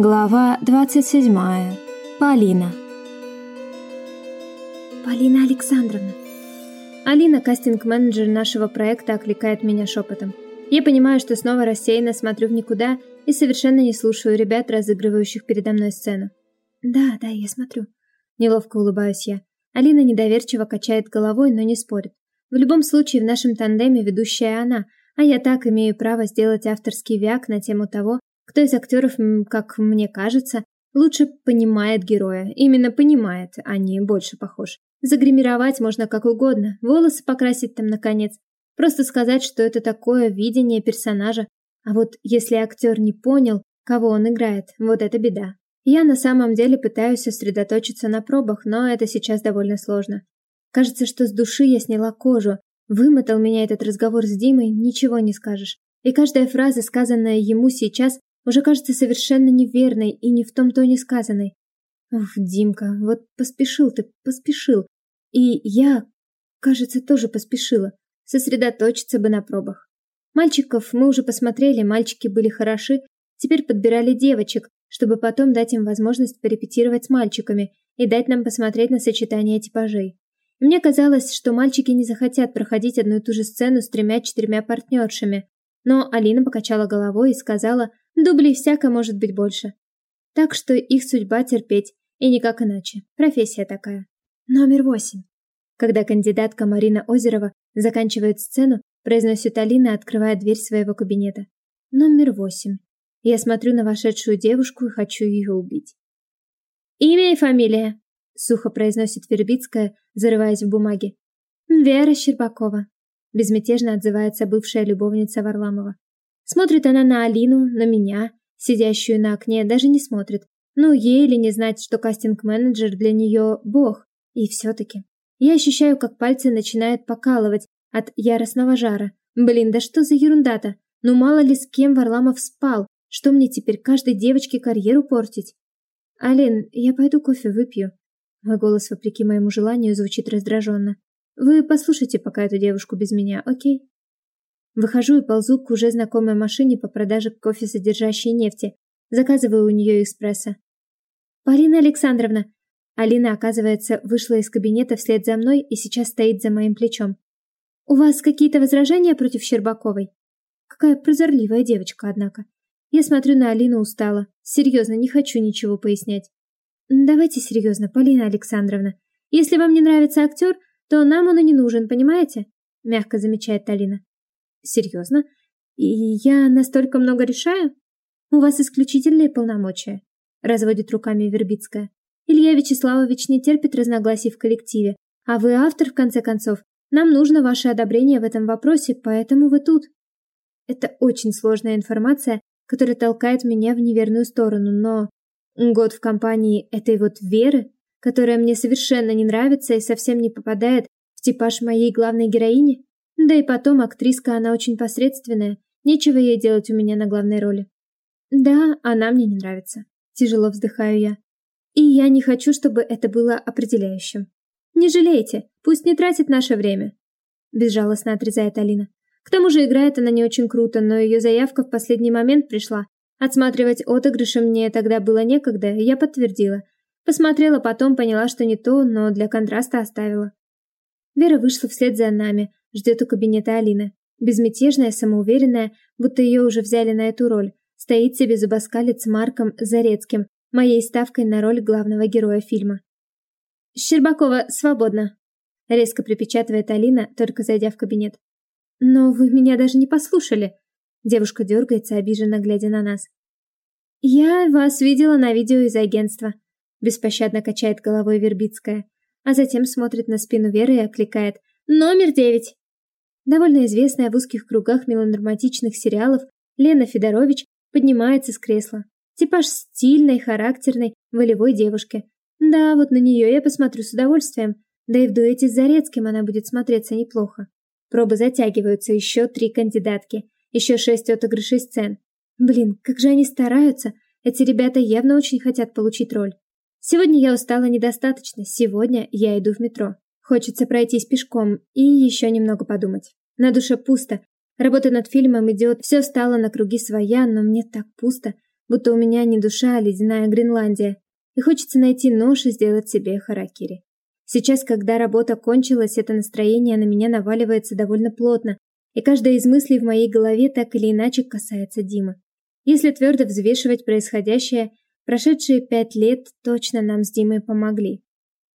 Глава 27. Полина. Полина Александровна. Алина, кастинг-менеджер нашего проекта, окликает меня шепотом. Я понимаю, что снова рассеянно смотрю в никуда и совершенно не слушаю ребят, разыгрывающих передо мной сцену. Да, да, я смотрю. Неловко улыбаюсь я. Алина недоверчиво качает головой, но не спорит. В любом случае, в нашем тандеме ведущая она, а я так имею право сделать авторский вяк на тему того, кто из актеров, как мне кажется, лучше понимает героя. Именно понимает, а не больше похож. Загримировать можно как угодно, волосы покрасить там наконец. Просто сказать, что это такое видение персонажа. А вот если актер не понял, кого он играет, вот это беда. Я на самом деле пытаюсь сосредоточиться на пробах, но это сейчас довольно сложно. Кажется, что с души я сняла кожу. Вымотал меня этот разговор с Димой, ничего не скажешь. И каждая фраза, сказанная ему сейчас, уже кажется совершенно неверной и не в том тоне сказанной. Ух, Димка, вот поспешил ты, поспешил. И я, кажется, тоже поспешила. Сосредоточиться бы на пробах. Мальчиков мы уже посмотрели, мальчики были хороши, теперь подбирали девочек, чтобы потом дать им возможность порепетировать с мальчиками и дать нам посмотреть на сочетание типажей. И мне казалось, что мальчики не захотят проходить одну и ту же сцену с тремя-четырьмя партнершами, но Алина покачала головой и сказала, дублей всяко может быть больше. Так что их судьба терпеть, и никак иначе. Профессия такая. Номер восемь. Когда кандидатка Марина Озерова заканчивает сцену, произносит Алина, открывая дверь своего кабинета. Номер восемь. Я смотрю на вошедшую девушку и хочу ее убить. «Имя и фамилия», — сухо произносит Вербицкая, зарываясь в бумаге. «Вера Щербакова», безмятежно отзывается бывшая любовница Варламова. Смотрит она на Алину, на меня, сидящую на окне, даже не смотрит. Ну, ей ли не знать, что кастинг-менеджер для нее бог. И все-таки. Я ощущаю, как пальцы начинают покалывать от яростного жара. Блин, да что за ерунда-то? Ну мало ли с кем Варламов спал. Что мне теперь каждой девочке карьеру портить? Алин, я пойду кофе выпью. Мой голос, вопреки моему желанию, звучит раздраженно. Вы послушайте пока эту девушку без меня, окей? Выхожу и ползу к уже знакомой машине по продаже кофе, содержащей нефти. Заказываю у нее эспрессо. «Полина Александровна!» Алина, оказывается, вышла из кабинета вслед за мной и сейчас стоит за моим плечом. «У вас какие-то возражения против Щербаковой?» Какая прозорливая девочка, однако. Я смотрю на Алину устало. Серьезно, не хочу ничего пояснять. Давайте серьезно, Полина Александровна. Если вам не нравится актер, то нам он и не нужен, понимаете? Мягко замечает Алина. Серьезно? И я настолько много решаю? У вас исключительные полномочия. Разводит руками Вербицкая. Илья Вячеславович не терпит разногласий в коллективе, а вы автор, в конце концов. Нам нужно ваше одобрение в этом вопросе, поэтому вы тут. Это очень сложная информация, которая толкает меня в неверную сторону, но год в компании этой вот Веры которая мне совершенно не нравится и совсем не попадает в типаж моей главной героини. Да и потом актриска она очень посредственная, нечего ей делать у меня на главной роли. Да, она мне не нравится. Тяжело вздыхаю я. И я не хочу, чтобы это было определяющим. Не жалейте, пусть не тратит наше время. Безжалостно отрезает Алина. К тому же играет она не очень круто, но ее заявка в последний момент пришла. Отсматривать отыгрыши мне тогда было некогда, я подтвердила, Посмотрела потом, поняла, что не то, но для контраста оставила. Вера вышла вслед за нами, ждет у кабинета Алины. Безмятежная, самоуверенная, будто ее уже взяли на эту роль. Стоит себе зубоскалец Марком Зарецким, моей ставкой на роль главного героя фильма. «Щербакова, свободно!» Резко припечатывает Алина, только зайдя в кабинет. «Но вы меня даже не послушали!» Девушка дергается, обиженно глядя на нас. «Я вас видела на видео из агентства», Беспощадно качает головой Вербицкая, а затем смотрит на спину Веры и окликает «Номер девять!». Довольно известная в узких кругах мелодраматичных сериалов Лена Федорович поднимается с кресла. Типаж стильной, характерной, волевой девушки. Да, вот на нее я посмотрю с удовольствием. Да и в дуэте с Зарецким она будет смотреться неплохо. Пробы затягиваются, еще три кандидатки, еще шесть отыгрышей сцен. Блин, как же они стараются. Эти ребята явно очень хотят получить роль. Сегодня я устала недостаточно, сегодня я иду в метро. Хочется пройтись пешком и еще немного подумать. На душе пусто. Работа над фильмом идет, все стало на круги своя, но мне так пусто. будто у меня не душа, а ледяная Гренландия, и хочется найти нож и сделать себе харакири. Сейчас, когда работа кончилась, это настроение на меня наваливается довольно плотно, и каждая из мыслей в моей голове так или иначе касается Димы. Если твердо взвешивать происходящее, прошедшие пять лет точно нам с Димой помогли.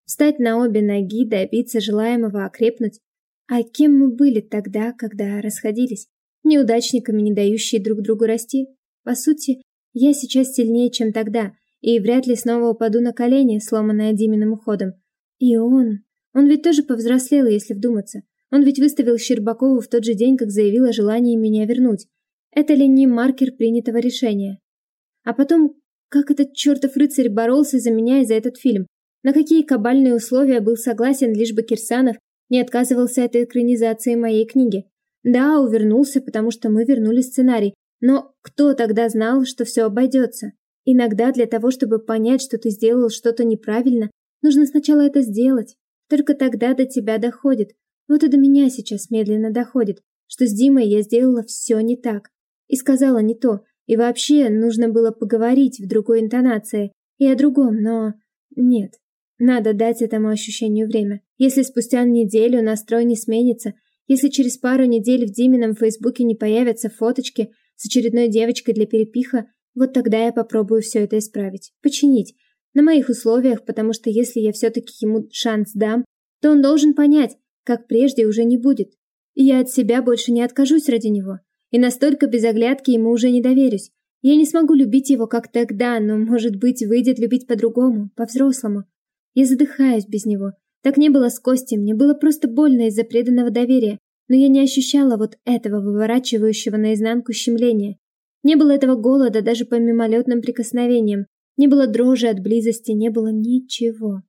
Встать на обе ноги, добиться желаемого, окрепнуть. А кем мы были тогда, когда расходились? Неудачниками, не дающие друг другу расти? По сути, я сейчас сильнее, чем тогда, и вряд ли снова упаду на колени, сломанная Диминым уходом. И он... Он ведь тоже повзрослел, если вдуматься. Он ведь выставил Щербакову в тот же день, как заявил о желании меня вернуть. Это ли не маркер принятого решения? А потом, как этот чертов рыцарь боролся за меня и за этот фильм? На какие кабальные условия был согласен, лишь бы Кирсанов не отказывался от экранизации моей книги? Да, увернулся, потому что мы вернули сценарий. Но кто тогда знал, что все обойдется? Иногда для того, чтобы понять, что ты сделал что-то неправильно, нужно сначала это сделать. Только тогда до тебя доходит, вот и до меня сейчас медленно доходит, что с Димой я сделала все не так. И сказала не то. И вообще нужно было поговорить в другой интонации и о другом, но... Нет. Надо дать этому ощущению время. Если спустя неделю настрой не сменится, если через пару недель в Димином фейсбуке не появятся фоточки с очередной девочкой для перепиха, вот тогда я попробую все это исправить, починить. На моих условиях, потому что если я все-таки ему шанс дам, то он должен понять, как прежде уже не будет. И я от себя больше не откажусь ради него. И настолько без оглядки ему уже не доверюсь. Я не смогу любить его как тогда, но, может быть, выйдет любить по-другому, по-взрослому. Я задыхаюсь без него. Так не было с Костей, мне было просто больно из-за преданного доверия, но я не ощущала вот этого выворачивающего наизнанку щемления. Не было этого голода даже по мимолетным прикосновениям, не было дрожи от близости, не было ничего.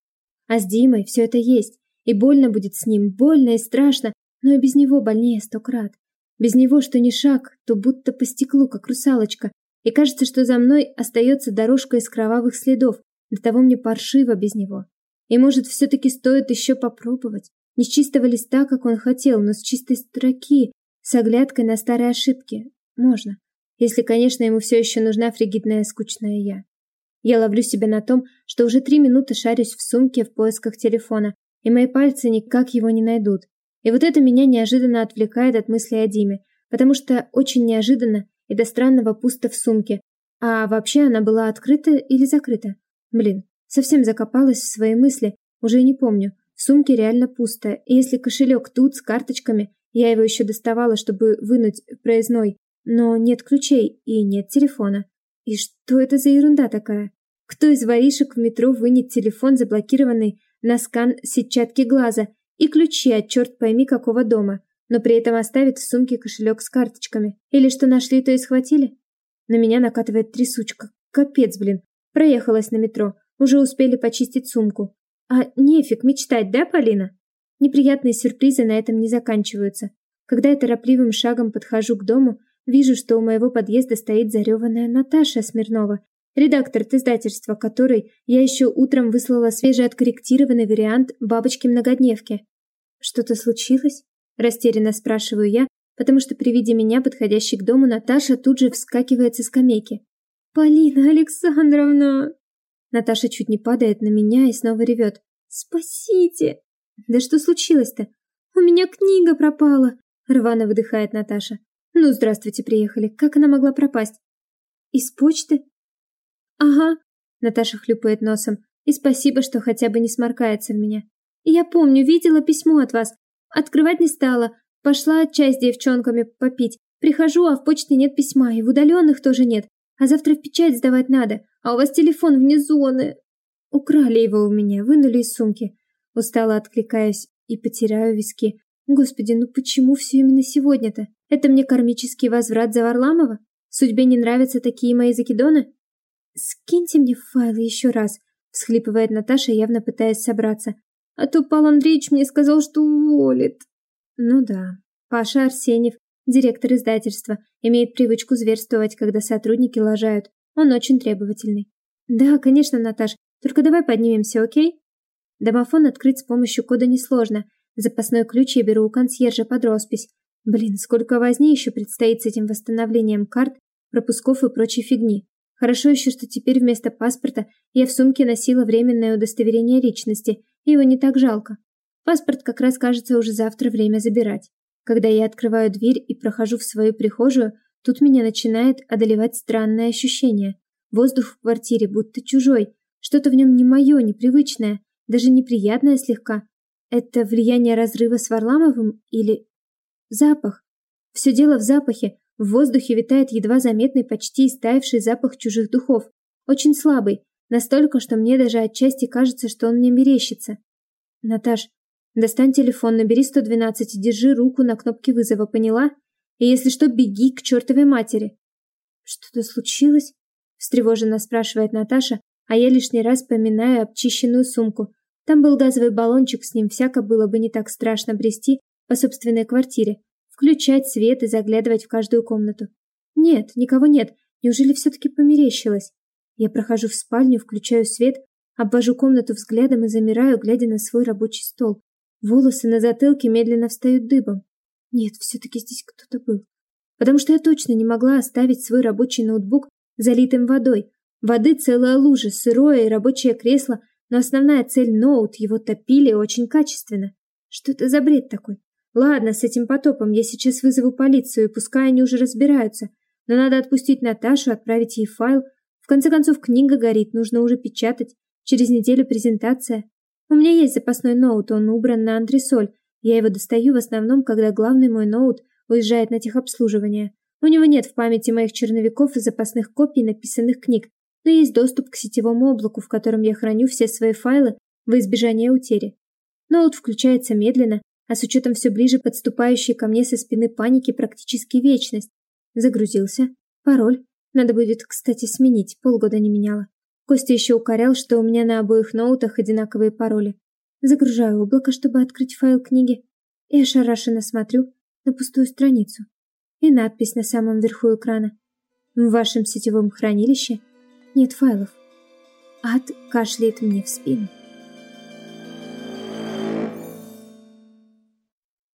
А с Димой все это есть, и больно будет с ним, больно и страшно, но и без него больнее сто крат. Без него что ни шаг, то будто по стеклу, как русалочка, и кажется, что за мной остается дорожка из кровавых следов, до того мне паршиво без него. И может, все-таки стоит еще попробовать. Не с чистого листа, как он хотел, но с чистой строки, с оглядкой на старые ошибки. Можно. Если, конечно, ему все еще нужна фригидная скучная я. Я ловлю себя на том, что уже три минуты шарюсь в сумке в поисках телефона, и мои пальцы никак его не найдут. И вот это меня неожиданно отвлекает от мысли о Диме, потому что очень неожиданно и до странного пусто в сумке. А вообще она была открыта или закрыта? Блин, совсем закопалась в свои мысли, уже не помню. В сумке реально пусто, и если кошелек тут с карточками, я его еще доставала, чтобы вынуть проездной, но нет ключей и нет телефона. И что это за ерунда такая? Кто из воришек в метро вынет телефон, заблокированный на скан сетчатки глаза и ключи от черт пойми какого дома, но при этом оставит в сумке кошелек с карточками. Или что нашли, то и схватили. На меня накатывает трясучка. Капец, блин. Проехалась на метро. Уже успели почистить сумку. А нефиг мечтать, да, Полина? Неприятные сюрпризы на этом не заканчиваются. Когда я торопливым шагом подхожу к дому, вижу, что у моего подъезда стоит зареванная Наташа Смирнова редактор издательства, которой я еще утром выслала свежеоткорректированный вариант бабочки-многодневки. «Что-то случилось?» – растерянно спрашиваю я, потому что при виде меня, подходящей к дому, Наташа тут же вскакивает со скамейки. «Полина Александровна!» Наташа чуть не падает на меня и снова ревет. «Спасите!» «Да что случилось-то? У меня книга пропала!» Рвано выдыхает Наташа. «Ну, здравствуйте, приехали. Как она могла пропасть?» «Из почты?» «Ага», — Наташа хлюпает носом, «и спасибо, что хотя бы не сморкается в меня. Я помню, видела письмо от вас. Открывать не стала. Пошла чай с девчонками попить. Прихожу, а в почте нет письма, и в удаленных тоже нет. А завтра в печать сдавать надо, а у вас телефон вне зоны. Украли его у меня, вынули из сумки. Устало откликаюсь и потеряю виски. Господи, ну почему все именно сегодня-то? Это мне кармический возврат за Варламова? Судьбе не нравятся такие мои закидоны? «Скиньте мне файлы еще раз», — всхлипывает Наташа, явно пытаясь собраться. «А то Павел Андреевич мне сказал, что уволит». Ну да, Паша Арсеньев, директор издательства, имеет привычку зверствовать, когда сотрудники лажают. Он очень требовательный. «Да, конечно, Наташ, только давай поднимемся, окей?» Домофон открыть с помощью кода несложно. Запасной ключ я беру у консьержа под роспись. Блин, сколько возни еще предстоит с этим восстановлением карт, пропусков и прочей фигни. Хорошо еще, что теперь вместо паспорта я в сумке носила временное удостоверение личности, и его не так жалко. Паспорт как раз, кажется, уже завтра время забирать. Когда я открываю дверь и прохожу в свою прихожую, тут меня начинает одолевать странное ощущение. Воздух в квартире будто чужой, что-то в нем не мое, непривычное, даже неприятное слегка. Это влияние разрыва с Варламовым или... Запах. Все дело в запахе. В воздухе витает едва заметный, почти истаивший запах чужих духов. Очень слабый, настолько, что мне даже отчасти кажется, что он мне мерещится. Наташ, достань телефон, набери 112 и держи руку на кнопке вызова, поняла? И если что, беги к чертовой матери. Что-то случилось? Встревоженно спрашивает Наташа, а я лишний раз поминаю обчищенную сумку. Там был газовый баллончик, с ним всяко было бы не так страшно брести по собственной квартире, включать свет и заглядывать в каждую комнату. Нет, никого нет. Неужели все-таки померещилось? Я прохожу в спальню, включаю свет, обвожу комнату взглядом и замираю, глядя на свой рабочий стол. Волосы на затылке медленно встают дыбом. Нет, все-таки здесь кто-то был. Потому что я точно не могла оставить свой рабочий ноутбук залитым водой. Воды целая лужа, сырое и рабочее кресло, но основная цель ноут его топили очень качественно. Что это за бред такой? Ладно, с этим потопом я сейчас вызову полицию, и пускай они уже разбираются. Но надо отпустить Наташу, отправить ей файл. В конце концов, книга горит, нужно уже печатать. Через неделю презентация. У меня есть запасной ноут, он убран на антресоль. Я его достаю в основном, когда главный мой ноут уезжает на техобслуживание. У него нет в памяти моих черновиков и запасных копий написанных книг, но есть доступ к сетевому облаку, в котором я храню все свои файлы во избежание утери. Ноут включается медленно, а с учетом все ближе подступающей ко мне со спины паники практически вечность. Загрузился. Пароль. Надо будет, кстати, сменить, полгода не меняла. Костя еще укорял, что у меня на обоих ноутах одинаковые пароли. Загружаю облако, чтобы открыть файл книги, и ошарашенно смотрю на пустую страницу. И надпись на самом верху экрана. В вашем сетевом хранилище нет файлов. Ад кашляет мне в спину.